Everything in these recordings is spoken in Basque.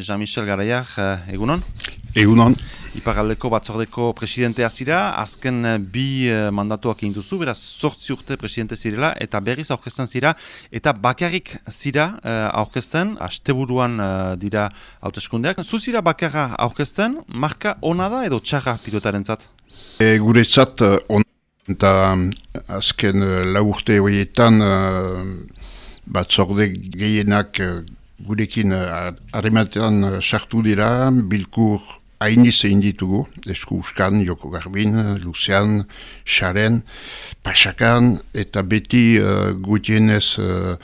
Jean-Michel Garaiak, eh, egunon? Egunon. Iparaldeko batzordeko presidentea zira, azken eh, bi eh, mandatuak egin duzu, beraz, sortzi urte presidente zirela, eta berriz aurkezten zira, eta bakarrik zira aurkezten, asteburuan dira hauteskundeak. Zu zira bakarra aurkezten, marka ona da edo txarra pilotaren zat? E, gure zat, on, eta azken lau urte horietan batzorde gehienak gurekin uh, harrematean uh, sartu dira, bilkur hainiz egin ditugu, esku uskan, Joko Garbin, Lucian, Xaren, Pasakan, eta beti uh, gutienez uh,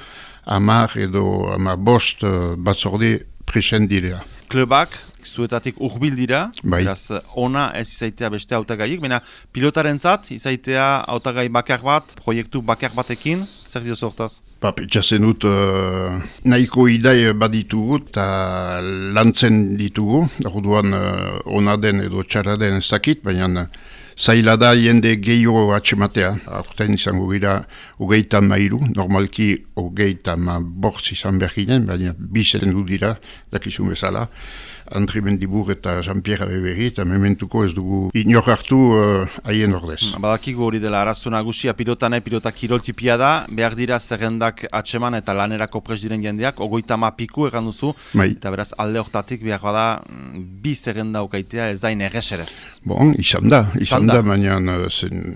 amar edo amar bost uh, batzorde presen dira. Klubak, zuetatik urbil dira, bai. beraz, ona ez izaitea beste autagaiik, baina pilotaren zat, izaitea autagai bakar bat, proiektu bakar batekin, zer dio sortaz? Ba, petxasen dut, uh, nahiko idai baditugu eta lantzen ditugu, orduan uh, ona den edo txara den ez dakit, baina zaila da jende gehiago atxematea, aurten izango gira ugeita mairu, normalki ugeita ma bortz izan behar ginen, baina bizeten du dira, dakizun bezala, Andri Mendibur eta Jean-Pierre Abeberi, eta mementuko ez dugu inor hartu uh, haien ordez. Hmm, badakigu hori dela, arazo nagusia pilota nahi, pilota kiroltipia da, behar dira zerrendak atxeman eta lanerako pres diren jendeak, ogoita ma piku egan duzu, Mai. eta beraz alde hortatik behar bada mm, bi zerrenda ukaitea ez da inerreserez. Bon, izan da, izan da, baina uh,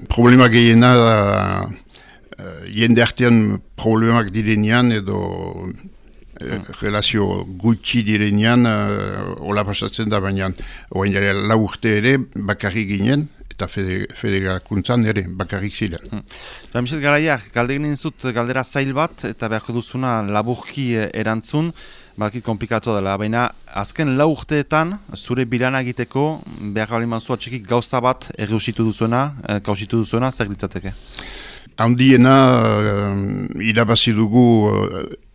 problema gehiena da, uh, jende artean problemak direnean edo. Relazio gutxi direnean, uh, hola pasatzen da, baina oain jare lau urte ere bakarrik ginen, eta federakuntzan ere bakarrik ziren. Hmm. Michel Garaiak, galdegin zut galdera zail bat, eta beharko duzuna laburki eh, erantzun, balki komplikatu dela, baina azken lau urteetan, zure bilana egiteko, behar galiman zua txikik gauza bat erreusitu duzuena, eh, kausitu duzuena, zer ditzateke? Handiena, uh, irabazi dugu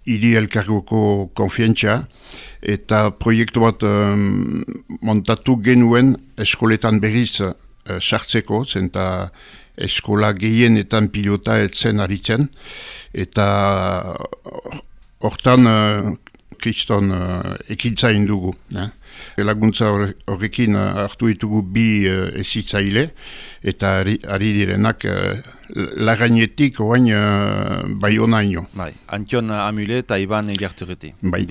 hiri elkargoko konfientza eta proiektu bat um, montatu genuen eskoletan berriz uh, sartzeko, zenta eskola gehienetan pilota etzen aritzen, eta hortan uh, kriston uh, ekintza indugu. Eh? Laguntza horrekin uh, hartu ditugu bi uh, ezitzaile, eta ari, ari direnak uh, lagainetik oain uh, bai onaino. Bai, Antion Amule eta Iban Iriarturreti. Bai.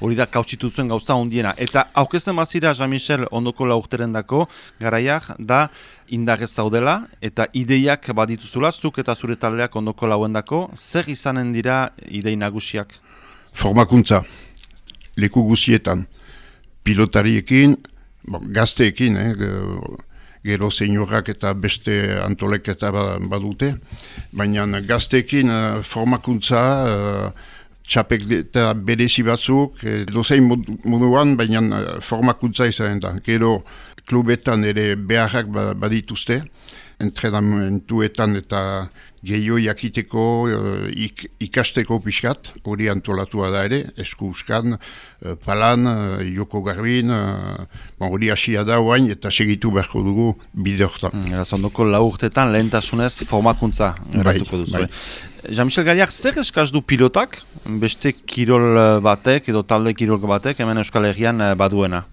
Hori da kautsitu zuen gauza ondiena. Eta aukezen bazira Jean-Michel ondoko laurteren dako, garaiak da indarrez zaudela, eta ideiak badituzula, zuk eta zure taldeak ondoko lauendako, zer izanen dira idei nagusiak? Formakuntza, leku guzietan, pilotariekin, bon, gazteekin, eh, gero seniorak eta beste antoleketa ba, badute, baina gazteekin uh, formakuntza, uh, txapek eta berezi batzuk, edo zein moduan, baina formakuntza izan da. Gero klubetan ere beharrak ba, badituzte, entrenamentuetan eta gehiago jakiteko uh, ikasteko pixkat, hori antolatua da ere, esku uskan, uh, palan, uh, joko garbin, hori uh, asia da oain eta segitu beharko dugu bide horretan. Mm, zondoko lau urtetan lehentasunez formakuntza eratuko bai, duzu. Bai. Jean-Michel Gariak, zer eskaz du pilotak, beste kirol batek edo talde kirol batek, hemen Euskal Herrian baduena?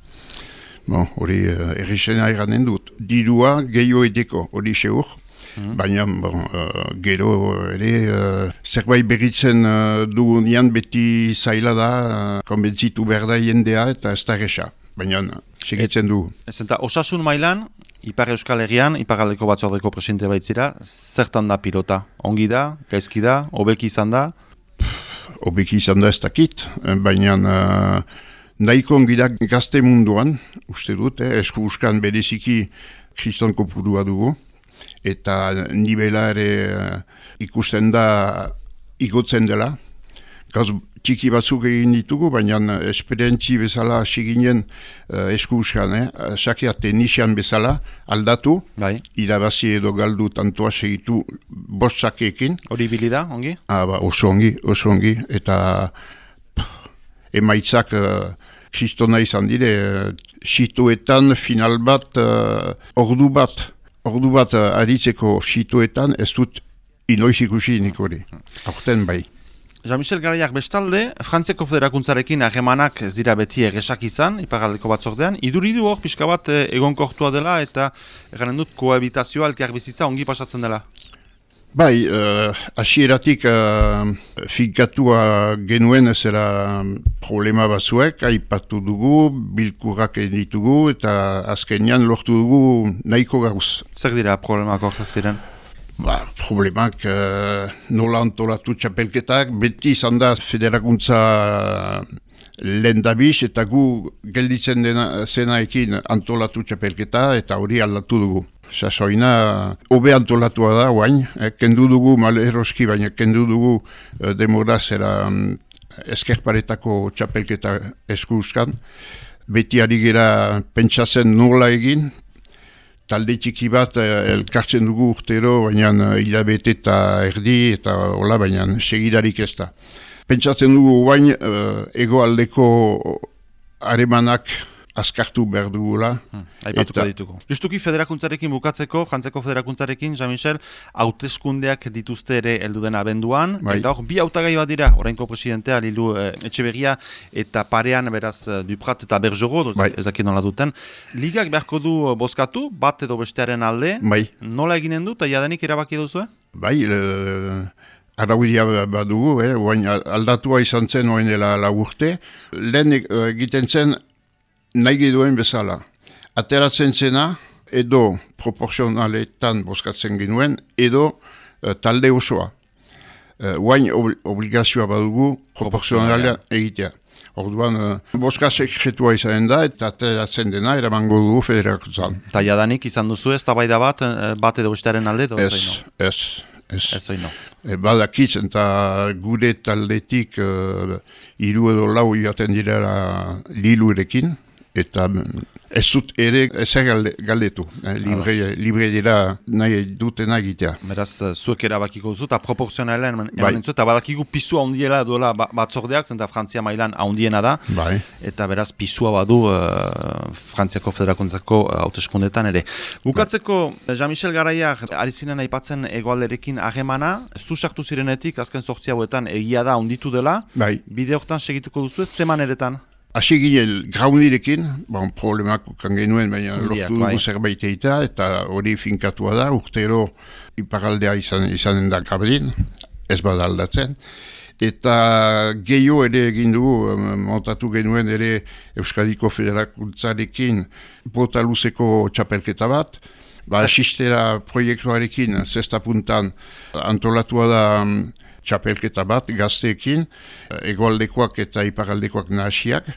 Bon, hori uh, errexena eranen dut. Dirua gehiago edeko, hori seur. Mm. Baina, bon, uh, gero ere, uh, zerbait berritzen uh, dugunean beti zaila da, uh, konbentzitu behar da jendea eta ez da resa. Baina, segitzen du. Ez eta osasun mailan, Ipar Euskal Herrian, Iparaldeko batzordeko presidente baitzira, zertan da pilota? Ongi da, gaizki da, obeki izan da? Obeki izan da ez dakit, baina... Uh, Naiko ongidak gazte munduan, uste dut, eh, esku uskan bereziki kriston kopurua dugu, eta nibela ere uh, ikusten da igotzen dela. Gaz txiki batzuk egin ditugu, baina esperientzi bezala siginen uh, esku uskan, eh, sakiate nisian bezala aldatu, bai. irabazi edo galdu tantoa segitu bostzakekin. Hori bilida, ongi? Ah, ba, oso ongi, oso ongi, eta emaitzak... Uh, kristona izan dire, situetan final bat, uh, ordu bat, ordu bat uh, aritzeko situetan ez dut inoiz ikusi nik hori, aurten bai. Jean-Michel Garaiak bestalde, Frantziako Federakuntzarekin hagemanak ez dira beti egesak izan, ipagaldeko batzordean, iduridu hor pixka bat eh, egon kortua dela eta eganen dut kohabitazioa elkiak bizitza ongi pasatzen dela. Bai, uh, asieratik uh, finkatua genuen ezera problema batzuek, aipatu dugu, bilkurrak ditugu eta azkenean lortu dugu nahiko gauz. Zer dira problemak hor ziren? Ba, problemak uh, nola antolatu txapelketak, beti izan da federakuntza lehen dabiz eta gu gelditzen dena zenaekin antolatu txapelketa eta hori aldatu dugu sasoina hobe antolatua da guain, eh, kendu dugu male eroski, baina kendu dugu eh, demora zera mm, eskerparetako txapelketa eskuzkan. Beti ari gera pentsatzen nola egin, talde txiki bat eh, elkartzen dugu urtero, baina eh, hilabete eta erdi eta hola, baina segidarik ez da. Pentsatzen dugu guain eh, egoaldeko aremanak askartu behar dugula. Hmm, aipatuko eta... dituko. Justuki federakuntzarekin bukatzeko, jantzeko federakuntzarekin, Jean-Michel, hauteskundeak dituzte ere heldu dena abenduan. Bai. Eta hor, bi hautagai bat dira, orainko presidentea, Lilu eh, Etxeberria, eta parean, beraz, eh, Duprat eta Bergero, bai. ez dakit nola duten. Ligak beharko du eh, bozkatu, bat edo bestearen alde. Bai. Nola eginen du, eta jadenik erabaki duzu, eh? Bai, le... Araudia badugu, eh? aldatua izan zen oen dela lagurte. Lehen egiten zen nahi duen bezala. Ateratzen zena, edo proporzionaletan boskatzen genuen, edo uh, talde osoa. Uh, Oain ob obligazioa badugu proporzionalea egitea. Orduan, uh, boska sekretua izan da, eta ateratzen dena, eramango dugu federakutzan. Eta jadanik izan duzu ez, tabaida bat, bat edo bestearen alde? Ez, ez, ez. Ez oino. E, Badakitz, eta gure taldetik uh, iru edo lau jaten direla lilurekin, eta ez dut ere ezer galdetu, eh, libre, libre dira nahi duten egitea. Beraz, eh, zuek erabakiko duzu, eta proporzionalen bai. eta badakigu pisua handiela duela ba, batzordeak, zenta Frantzia mailan handiena da, bai. eta beraz, pisua badu uh, Frantziako federakuntzako hauteskundetan ere. Bukatzeko, bai. Jean-Michel Garaiak, arizinen aipatzen egoalderekin agemana, zu sartu zirenetik, azken sortzia egia da handitu dela, bai. bide hortan segituko duzu, zeman eretan? Hasi ginen graunirekin, bon, problemak ukan genuen, baina lortu dugu bai. zerbait eita, eta hori finkatua da, urtero iparaldea izan, izanen da kabrin, ez bada aldatzen. Eta gehiago ere egin dugu, montatu genuen ere Euskadiko Federakuntzarekin bota luzeko txapelketa bat, ba, asistera proiektuarekin, zesta puntan, antolatua da txapelketa bat gazteekin, egoaldekoak eta iparaldekoak nahasiak,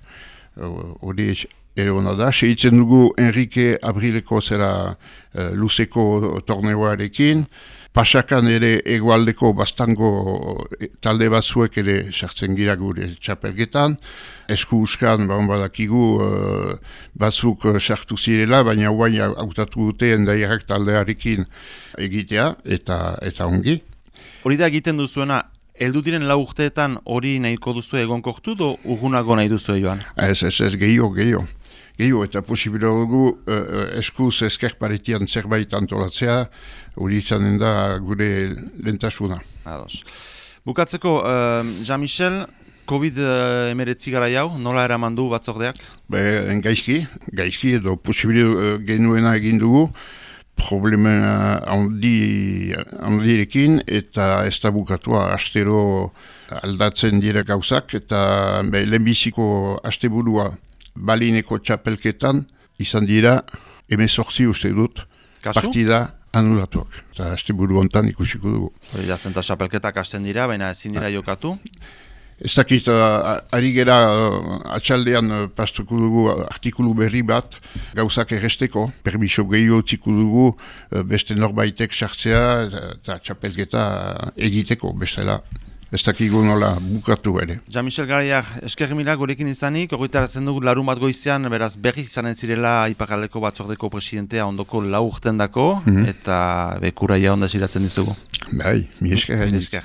hori ere hona da, seitzen dugu Enrique Abrileko zera uh, luzeko torneoarekin, Pasakan ere egoaldeko bastango e, talde batzuek ere sartzen gira gure txapelketan. Esku uskan, ba, badakigu, uh, batzuk sartu zirela, baina guai hautatu dute endaiak taldearekin egitea eta eta ongi. Hori da egiten duzuena, heldu diren lau urteetan hori nahiko duzu egon kortu do urgunago nahi duzu joan? Ez, ez, ez, gehiago, gehiago. Gehiago, eta posibila dugu uh, eskuz eskerparetian zerbait antolatzea, hori izanen da gure lentasuna. Ados. Bukatzeko, uh, Jean-Michel, COVID-19 gara jau, nola eraman du batzordeak? Be, gaizki, gaizki edo posibila uh, genuena egin dugu, problema handi, handirekin eta ez da bukatua astero aldatzen dira gauzak eta be, lehenbiziko asteburua balineko txapelketan izan dira emezortzi uste dut Kasu? partida anulatuak. Eta asteburu ontan ikusiko dugu. Hori da, zenta txapelketak hasten dira, baina ezin dira jokatu? Ez dakit, uh, ari gera uh, atxaldean uh, pastuko dugu artikulu berri bat gauzak erresteko, permiso gehiago txiku dugu uh, beste norbaitek sartzea eta txapelketa egiteko, bestela. Ez dakigu nola bukatu ere. Jean-Michel Garaiak, eskerri mila gurekin izanik, horretaratzen dugu larun bat goizian, beraz berriz izanen zirela ipakaleko batzordeko presidentea ondoko lau urten dako, mm -hmm. eta bekura ja onda ziratzen dizugu. Bai, mi esker.